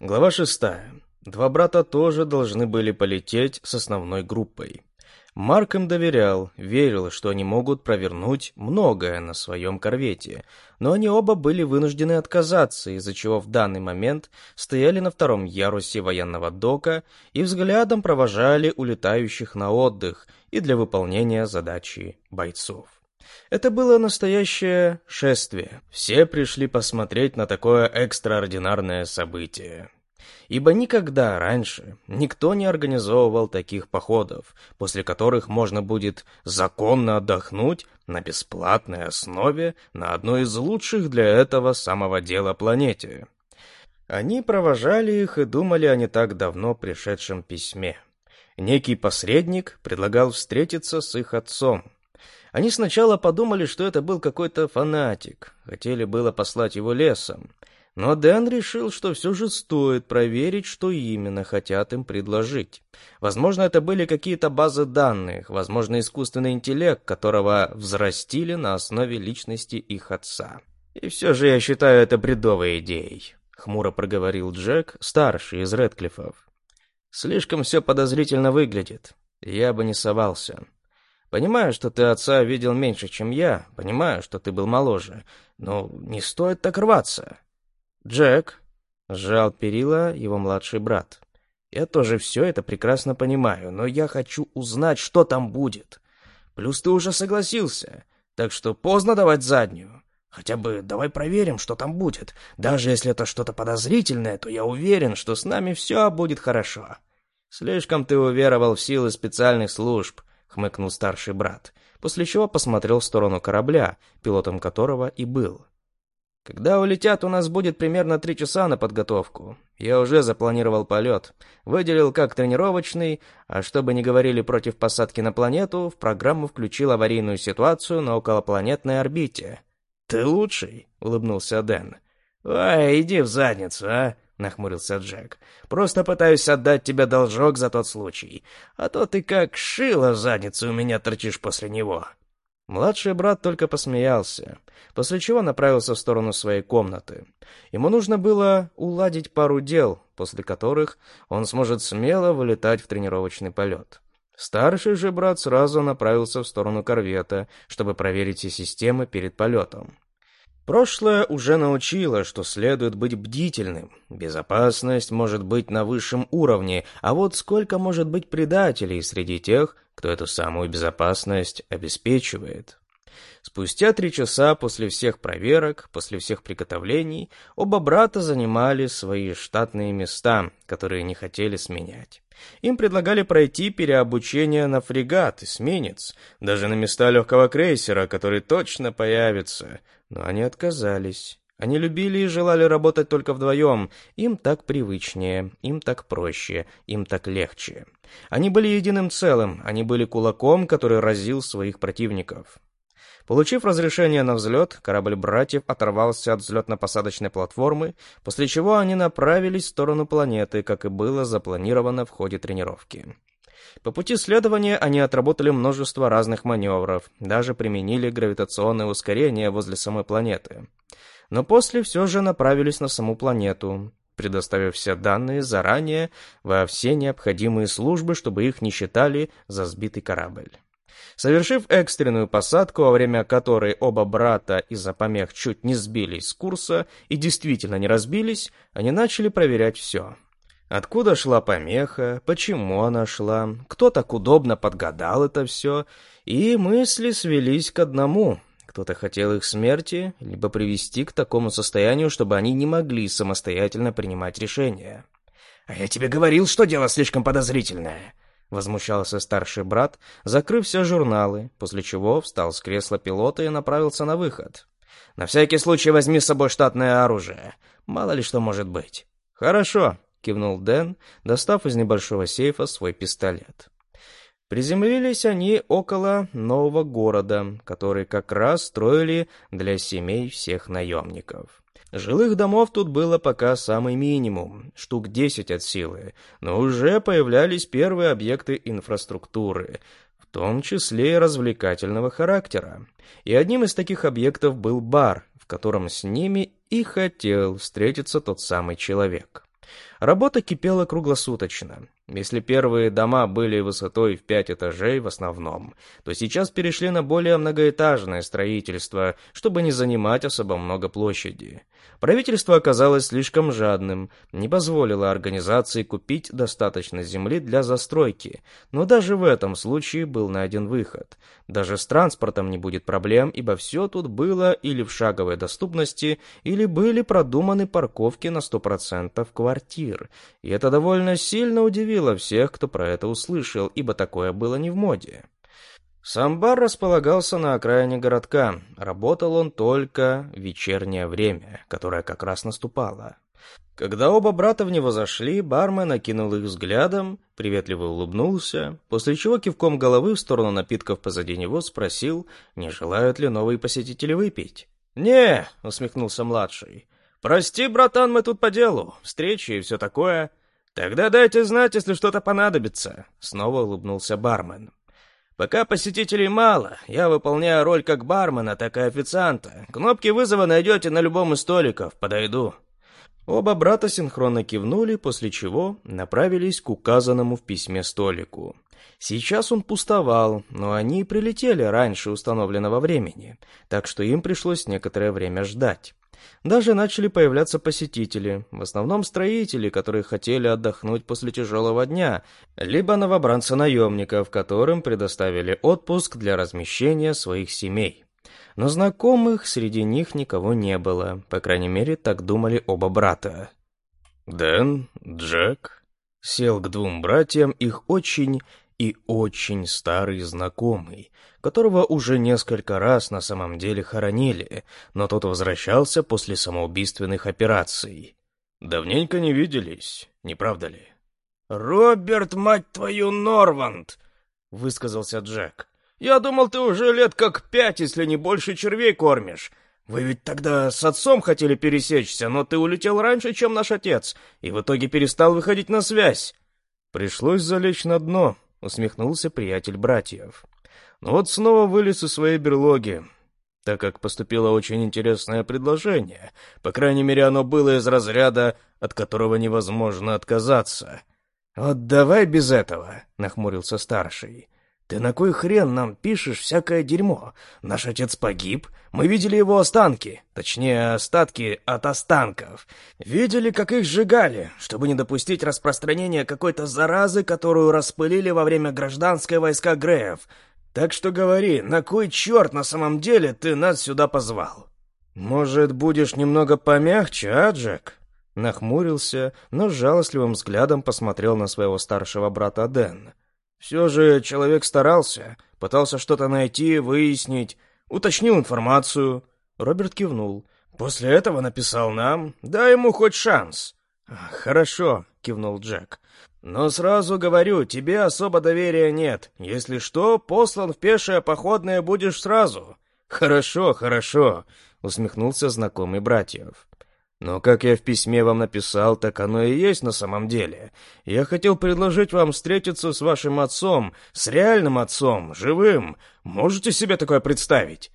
Глава шестая. Два брата тоже должны были полететь с основной группой. Марк им доверял, верил, что они могут провернуть многое на своем корвете, но они оба были вынуждены отказаться, из-за чего в данный момент стояли на втором ярусе военного дока и взглядом провожали улетающих на отдых и для выполнения задачи бойцов. Это было настоящее шествие. Все пришли посмотреть на такое экстраординарное событие ибо никогда раньше никто не организовывал таких походов, после которых можно будет законно отдохнуть на бесплатной основе на одной из лучших для этого самого дела планете. Они провожали их и думали о не так давно пришедшем письме. Некий посредник предлагал встретиться с их отцом. Они сначала подумали, что это был какой-то фанатик, хотели было послать его лесом, но Дэн решил, что все же стоит проверить, что именно хотят им предложить. Возможно, это были какие-то базы данных, возможно, искусственный интеллект, которого взрастили на основе личности их отца. «И все же я считаю это бредовой идеей», — хмуро проговорил Джек, старший из Редклифов. «Слишком все подозрительно выглядит. Я бы не совался. Понимаю, что ты отца видел меньше, чем я, понимаю, что ты был моложе, но не стоит так рваться». «Джек», — сжал перила его младший брат, — «я тоже все это прекрасно понимаю, но я хочу узнать, что там будет. Плюс ты уже согласился, так что поздно давать заднюю. Хотя бы давай проверим, что там будет. Даже если это что-то подозрительное, то я уверен, что с нами все будет хорошо». «Слишком ты уверовал в силы специальных служб», — хмыкнул старший брат, после чего посмотрел в сторону корабля, пилотом которого и был. Когда улетят, у нас будет примерно три часа на подготовку. Я уже запланировал полет. Выделил как тренировочный, а чтобы не говорили против посадки на планету, в программу включил аварийную ситуацию на околопланетной орбите. «Ты лучший», — улыбнулся Дэн. «Ой, иди в задницу, а!» — нахмурился Джек. «Просто пытаюсь отдать тебе должок за тот случай. А то ты как шило задницу у меня торчишь после него». Младший брат только посмеялся, после чего направился в сторону своей комнаты. Ему нужно было уладить пару дел, после которых он сможет смело вылетать в тренировочный полет. Старший же брат сразу направился в сторону корвета, чтобы проверить все системы перед полетом. Прошлое уже научило, что следует быть бдительным. Безопасность может быть на высшем уровне, а вот сколько может быть предателей среди тех, кто эту самую безопасность обеспечивает. Спустя три часа после всех проверок, после всех приготовлений, оба брата занимали свои штатные места, которые не хотели сменять. Им предлагали пройти переобучение на фрегат, эсминец, даже на места легкого крейсера, который точно появится, но они отказались. Они любили и желали работать только вдвоем. Им так привычнее, им так проще, им так легче. Они были единым целым, они были кулаком, который разил своих противников. Получив разрешение на взлет, корабль братьев оторвался от взлетно-посадочной платформы, после чего они направились в сторону планеты, как и было запланировано в ходе тренировки. По пути следования они отработали множество разных маневров, даже применили гравитационное ускорение возле самой планеты. Но после все же направились на саму планету, предоставив все данные заранее во все необходимые службы, чтобы их не считали за сбитый корабль. Совершив экстренную посадку, во время которой оба брата из-за помех чуть не сбились с курса и действительно не разбились, они начали проверять все. Откуда шла помеха, почему она шла, кто так удобно подгадал это все, и мысли свелись к одному. Кто-то хотел их смерти, либо привести к такому состоянию, чтобы они не могли самостоятельно принимать решения. «А я тебе говорил, что дело слишком подозрительное!» Возмущался старший брат, закрыв все журналы, после чего встал с кресла пилота и направился на выход. «На всякий случай возьми с собой штатное оружие. Мало ли что может быть». «Хорошо», кивнул Дэн, достав из небольшого сейфа свой пистолет. Приземлились они около нового города, который как раз строили для семей всех наемников. Жилых домов тут было пока самый минимум, штук десять от силы, но уже появлялись первые объекты инфраструктуры, в том числе и развлекательного характера. И одним из таких объектов был бар, в котором с ними и хотел встретиться тот самый человек. Работа кипела круглосуточно. Если первые дома были высотой в пять этажей в основном, то сейчас перешли на более многоэтажное строительство, чтобы не занимать особо много площади. Правительство оказалось слишком жадным, не позволило организации купить достаточно земли для застройки, но даже в этом случае был найден выход. Даже с транспортом не будет проблем, ибо все тут было или в шаговой доступности, или были продуманы парковки на 100% квартир. И это довольно сильно удивило всех, кто про это услышал, ибо такое было не в моде. Сам бар располагался на окраине городка. Работал он только в вечернее время, которое как раз наступало. Когда оба брата в него зашли, бармен окинул их взглядом, приветливо улыбнулся, после чего кивком головы в сторону напитков позади него спросил, не желают ли новые посетители выпить. «Не», — усмехнулся младший. «Прости, братан, мы тут по делу, встречи и все такое. Тогда дайте знать, если что-то понадобится», — снова улыбнулся бармен. Пока посетителей мало, я выполняю роль как бармена, так и официанта. Кнопки вызова найдете на любом из столиков, подойду». Оба брата синхронно кивнули, после чего направились к указанному в письме столику. Сейчас он пустовал, но они прилетели раньше установленного времени, так что им пришлось некоторое время ждать. Даже начали появляться посетители, в основном строители, которые хотели отдохнуть после тяжелого дня, либо новобранцы-наемников, которым предоставили отпуск для размещения своих семей. Но знакомых среди них никого не было, по крайней мере, так думали оба брата. Дэн, Джек, сел к двум братьям их очень и очень старый знакомый, которого уже несколько раз на самом деле хоронили, но тот возвращался после самоубийственных операций. Давненько не виделись, не правда ли? «Роберт, мать твою, Норванд!» — высказался Джек. «Я думал, ты уже лет как пять, если не больше червей кормишь. Вы ведь тогда с отцом хотели пересечься, но ты улетел раньше, чем наш отец, и в итоге перестал выходить на связь». Пришлось залечь на дно, усмехнулся приятель братьев. Но вот снова вылез из своей берлоги, так как поступило очень интересное предложение. По крайней мере, оно было из разряда, от которого невозможно отказаться. «Вот давай без этого», — нахмурился старший. «Ты на кой хрен нам пишешь всякое дерьмо? Наш отец погиб, мы видели его останки, точнее, остатки от останков. Видели, как их сжигали, чтобы не допустить распространения какой-то заразы, которую распылили во время гражданской войска Греев. Так что говори, на кой черт на самом деле ты нас сюда позвал?» «Может, будешь немного помягче, а, Джек?» Нахмурился, но с жалостливым взглядом посмотрел на своего старшего брата Дэн. Все же человек старался, пытался что-то найти, выяснить, уточнил информацию. Роберт кивнул. После этого написал нам, дай ему хоть шанс. «Хорошо», — кивнул Джек. «Но сразу говорю, тебе особо доверия нет. Если что, послан в пешее походное будешь сразу». «Хорошо, хорошо», — усмехнулся знакомый братьев. Но, как я в письме вам написал, так оно и есть на самом деле. Я хотел предложить вам встретиться с вашим отцом, с реальным отцом, живым. Можете себе такое представить?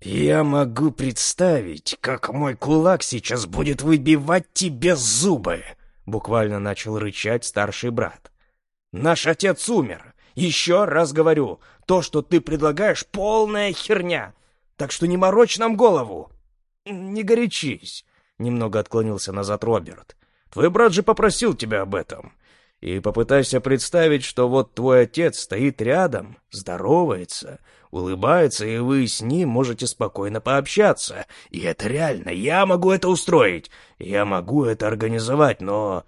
Я могу представить, как мой кулак сейчас будет выбивать тебе зубы, буквально начал рычать старший брат. Наш отец умер. Еще раз говорю, то, что ты предлагаешь, полная херня. Так что не морочь нам голову. Не горячись. Немного отклонился назад Роберт. «Твой брат же попросил тебя об этом. И попытайся представить, что вот твой отец стоит рядом, здоровается, улыбается, и вы с ним можете спокойно пообщаться. И это реально, я могу это устроить, я могу это организовать, но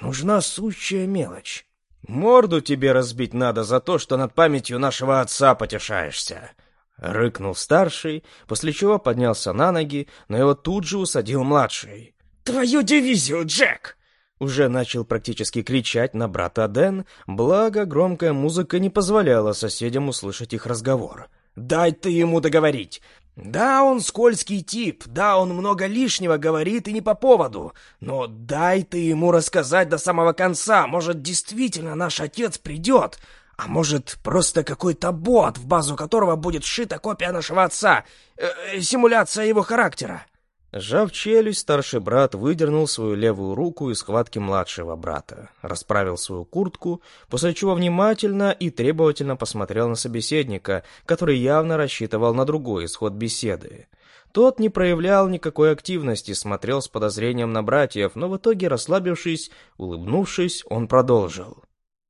нужна сущая мелочь. Морду тебе разбить надо за то, что над памятью нашего отца потешаешься. Рыкнул старший, после чего поднялся на ноги, но его тут же усадил младший. «Твою дивизию, Джек!» Уже начал практически кричать на брата Дэн, благо громкая музыка не позволяла соседям услышать их разговор. «Дай ты ему договорить! Да, он скользкий тип, да, он много лишнего говорит и не по поводу, но дай ты ему рассказать до самого конца, может, действительно наш отец придет, а может, просто какой-то бот, в базу которого будет сшита копия нашего отца? Э, э, симуляция его характера? Сжав челюсть, старший брат выдернул свою левую руку из схватки младшего брата, расправил свою куртку, после чего внимательно и требовательно посмотрел на собеседника, который явно рассчитывал на другой исход беседы. Тот не проявлял никакой активности, смотрел с подозрением на братьев, но в итоге, расслабившись, улыбнувшись, он продолжил.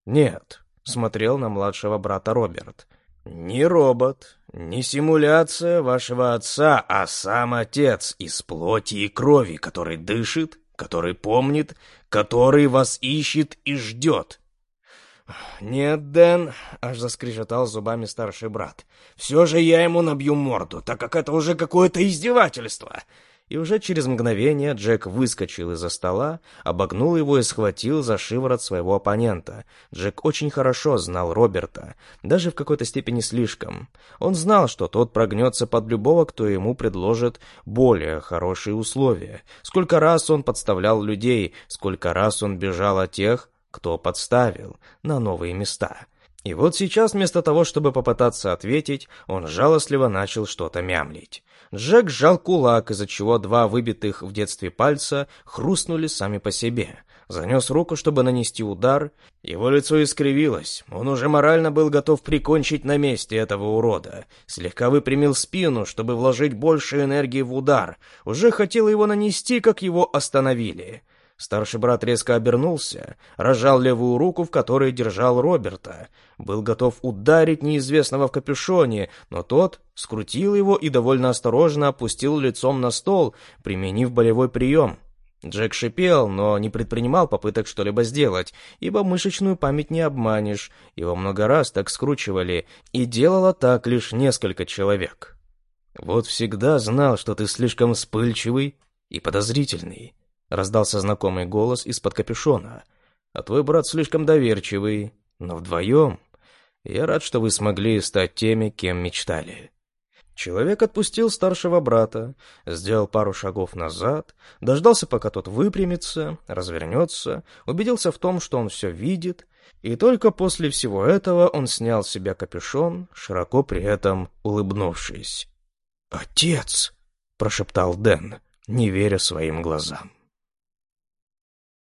«Нет», — смотрел на младшего брата Роберт, — «Не робот, не симуляция вашего отца, а сам отец из плоти и крови, который дышит, который помнит, который вас ищет и ждет». «Нет, Дэн», — аж заскрежетал зубами старший брат, — «все же я ему набью морду, так как это уже какое-то издевательство и уже через мгновение Джек выскочил из-за стола, обогнул его и схватил за шиворот своего оппонента. Джек очень хорошо знал Роберта, даже в какой-то степени слишком. Он знал, что тот прогнется под любого, кто ему предложит более хорошие условия. Сколько раз он подставлял людей, сколько раз он бежал от тех, кто подставил, на новые места. И вот сейчас, вместо того, чтобы попытаться ответить, он жалостливо начал что-то мямлить. Джек сжал кулак, из-за чего два выбитых в детстве пальца хрустнули сами по себе. Занес руку, чтобы нанести удар. Его лицо искривилось. Он уже морально был готов прикончить на месте этого урода. Слегка выпрямил спину, чтобы вложить больше энергии в удар. Уже хотел его нанести, как его остановили. Старший брат резко обернулся, разжал левую руку, в которой держал Роберта. Был готов ударить неизвестного в капюшоне, но тот скрутил его и довольно осторожно опустил лицом на стол, применив болевой прием. Джек шипел, но не предпринимал попыток что-либо сделать, ибо мышечную память не обманешь, его много раз так скручивали, и делало так лишь несколько человек. «Вот всегда знал, что ты слишком вспыльчивый и подозрительный», Раздался знакомый голос из-под капюшона. «А твой брат слишком доверчивый, но вдвоем. Я рад, что вы смогли стать теми, кем мечтали». Человек отпустил старшего брата, сделал пару шагов назад, дождался, пока тот выпрямится, развернется, убедился в том, что он все видит, и только после всего этого он снял с себя капюшон, широко при этом улыбнувшись. «Отец!» — прошептал Дэн, не веря своим глазам.